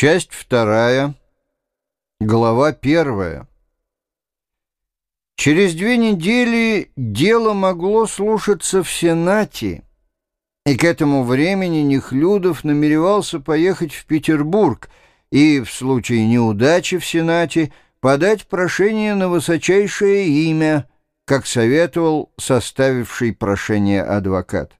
Часть вторая, глава первая. Через две недели дело могло слушаться в Сенате, и к этому времени Нехлюдов намеревался поехать в Петербург и, в случае неудачи в Сенате, подать прошение на высочайшее имя, как советовал составивший прошение адвокат.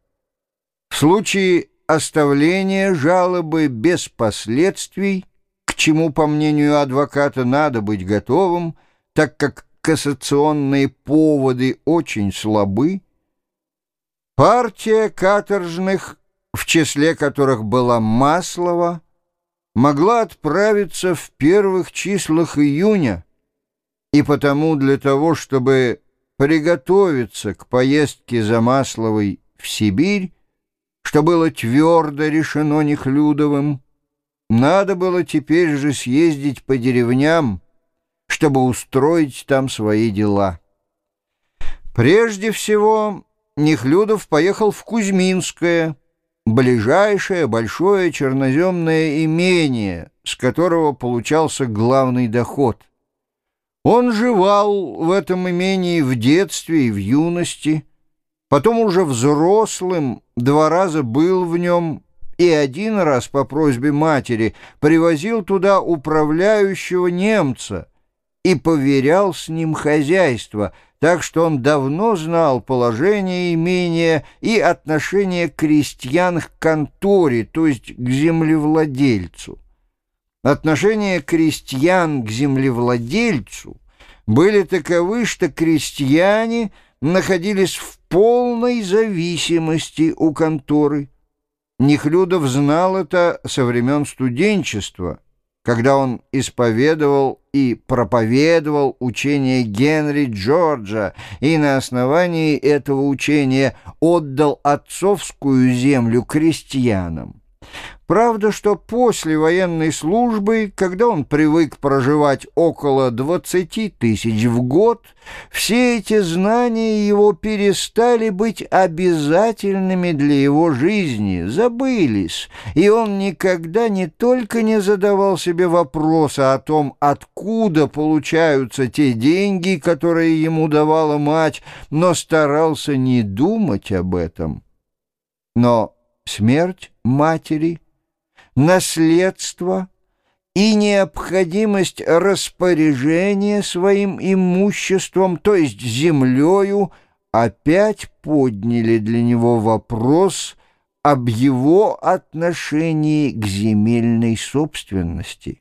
В случае оставления жалобы без последствий, к чему, по мнению адвоката, надо быть готовым, так как кассационные поводы очень слабы, партия каторжных, в числе которых была Маслова, могла отправиться в первых числах июня, и потому для того, чтобы приготовиться к поездке за Масловой в Сибирь, что было твердо решено Нехлюдовым. Надо было теперь же съездить по деревням, чтобы устроить там свои дела. Прежде всего, Нехлюдов поехал в Кузьминское, ближайшее большое черноземное имение, с которого получался главный доход. Он жевал в этом имении в детстве и в юности, Потом уже взрослым два раза был в нем и один раз по просьбе матери привозил туда управляющего немца и поверял с ним хозяйство, так что он давно знал положение имения и отношение крестьян к конторе, то есть к землевладельцу. Отношение крестьян к землевладельцу были таковы, что крестьяне находились в полной зависимости у конторы. Нехлюдов знал это со времен студенчества, когда он исповедовал и проповедовал учение Генри Джорджа и на основании этого учения отдал отцовскую землю крестьянам. Правда, что после военной службы, когда он привык проживать около 20 тысяч в год, все эти знания его перестали быть обязательными для его жизни, забылись, и он никогда не только не задавал себе вопроса о том, откуда получаются те деньги, которые ему давала мать, но старался не думать об этом. Но смерть матери — наследство и необходимость распоряжения своим имуществом, то есть землею, опять подняли для него вопрос об его отношении к земельной собственности.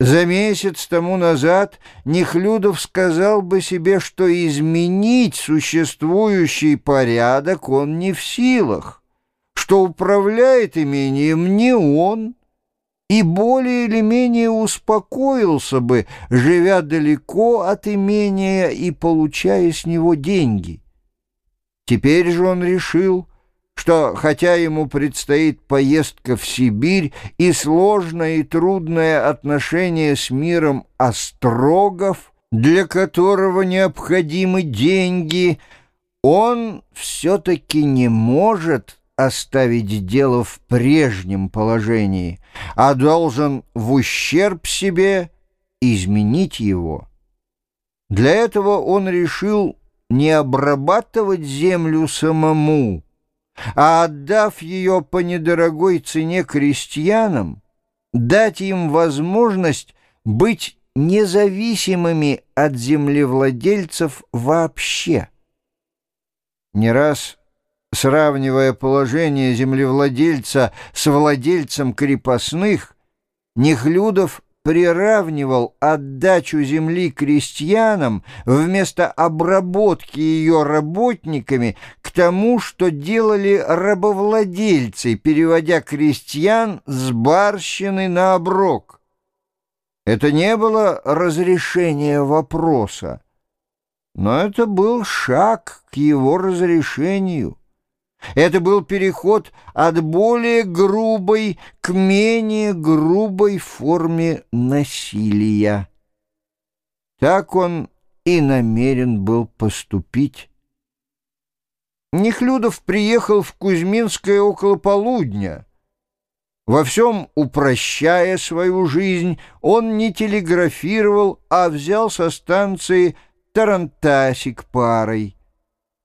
За месяц тому назад Нехлюдов сказал бы себе, что изменить существующий порядок он не в силах, что управляет имением не он, и более или менее успокоился бы, живя далеко от имения и получая с него деньги. Теперь же он решил, что, хотя ему предстоит поездка в Сибирь и сложное и трудное отношение с миром острогов, для которого необходимы деньги, он все-таки не может оставить дело в прежнем положении, а должен в ущерб себе изменить его. Для этого он решил не обрабатывать землю самому, а отдав ее по недорогой цене крестьянам, дать им возможность быть независимыми от землевладельцев вообще. Не раз Сравнивая положение землевладельца с владельцем крепостных, Нехлюдов приравнивал отдачу земли крестьянам вместо обработки ее работниками к тому, что делали рабовладельцы, переводя крестьян с барщины на оброк. Это не было разрешение вопроса, но это был шаг к его разрешению. Это был переход от более грубой к менее грубой форме насилия. Так он и намерен был поступить. Нехлюдов приехал в Кузьминское около полудня. Во всем упрощая свою жизнь, он не телеграфировал, а взял со станции тарантасик парой.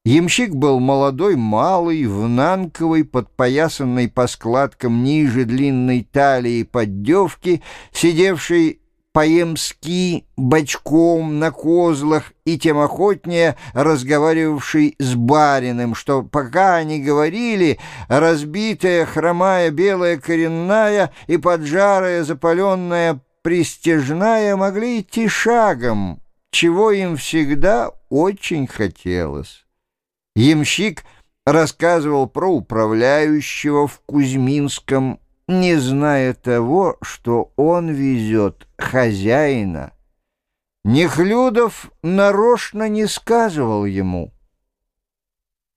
Ямщик был молодой, малый, в нанковой, подпоясанной по складкам ниже длинной талии поддевки, сидевший по-емски бочком на козлах и тем охотнее разговаривавший с бариным, что пока они говорили, разбитая, хромая, белая коренная и поджарая, запаленная пристежная могли идти шагом, чего им всегда очень хотелось. Ямщик рассказывал про управляющего в Кузьминском не зная того, что он везет хозяина. Нехлюдов нарочно не сказывал ему.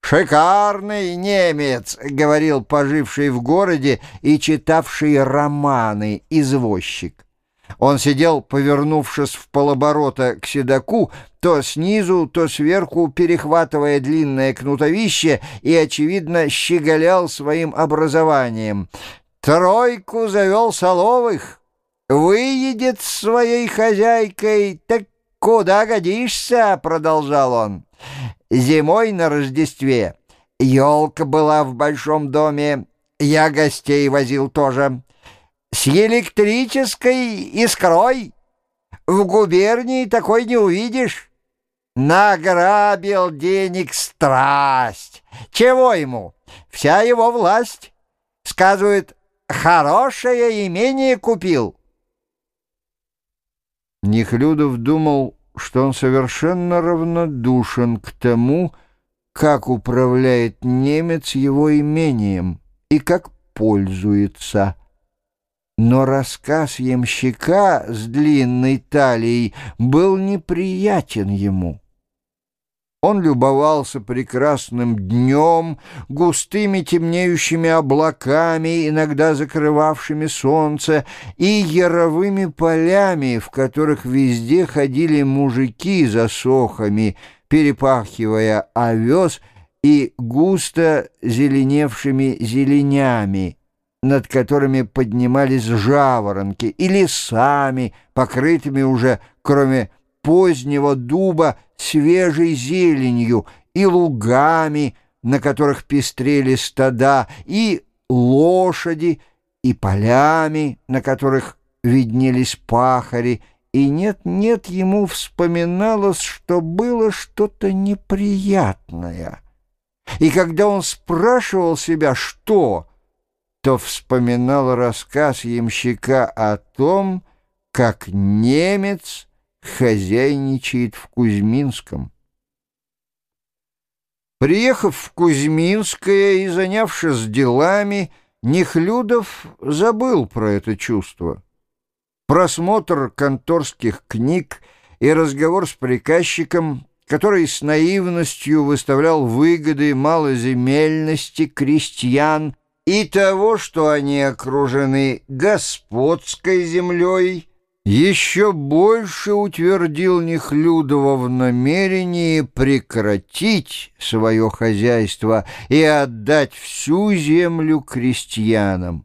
«Шикарный немец», — говорил поживший в городе и читавший романы извозчик. Он сидел, повернувшись в полоборота к седаку, то снизу, то сверху, перехватывая длинное кнутовище и, очевидно, щеголял своим образованием. Тройку завел Соловых. Выедет с своей хозяйкой, так куда годишься, продолжал он. Зимой на Рождестве елка была в большом доме, я гостей возил тоже. С электрической искрой в губернии такой не увидишь. Награбил денег страсть. Чего ему? Вся его власть. Сказывает, хорошее имение купил. Нехлюдов думал, что он совершенно равнодушен к тому, как управляет немец его имением и как пользуется. Но рассказ ямщика с длинной талией был неприятен ему. Он любовался прекрасным днем, густыми темнеющими облаками, иногда закрывавшими солнце, и яровыми полями, в которых везде ходили мужики за сохами, перепахивая овес и густо зеленевшими зеленями, над которыми поднимались жаворонки, и лесами, покрытыми уже, кроме позднего дуба свежей зеленью и лугами, на которых пестрели стада, и лошади, и полями, на которых виднелись пахари, и нет-нет ему вспоминалось, что было что-то неприятное. И когда он спрашивал себя, что, то вспоминал рассказ ямщика о том, как немец хозяйничает в Кузьминском. Приехав в Кузьминское и занявшись делами, Нехлюдов забыл про это чувство. Просмотр конторских книг и разговор с приказчиком, который с наивностью выставлял выгоды малоземельности крестьян и того, что они окружены господской землей, еще больше утвердил Нехлюдова в намерении прекратить свое хозяйство и отдать всю землю крестьянам.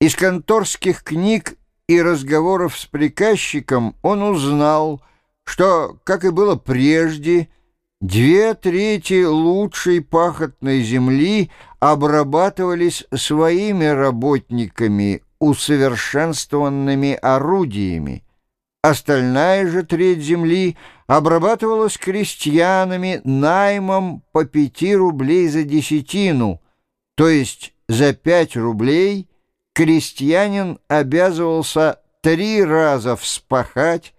Из конторских книг и разговоров с приказчиком он узнал, что, как и было прежде, две трети лучшей пахотной земли обрабатывались своими работниками усовершенствованными орудиями. Остальная же треть земли обрабатывалась крестьянами наймом по пяти рублей за десятину, то есть за пять рублей крестьянин обязывался три раза вспахать,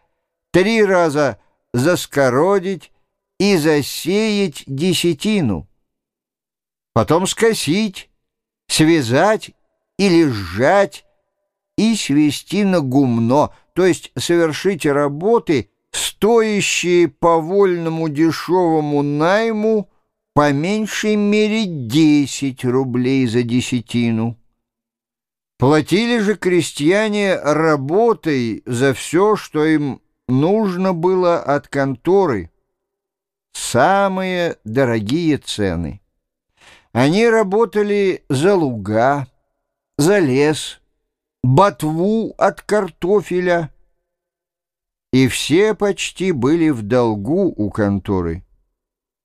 три раза заскородить и засеять десятину, потом скосить, связать или сжать и свести на гумно, то есть совершить работы, стоящие по вольному дешевому найму по меньшей мере 10 рублей за десятину. Платили же крестьяне работой за все, что им нужно было от конторы. Самые дорогие цены. Они работали за луга, за лес, ботву от картофеля. И все почти были в долгу у конторы.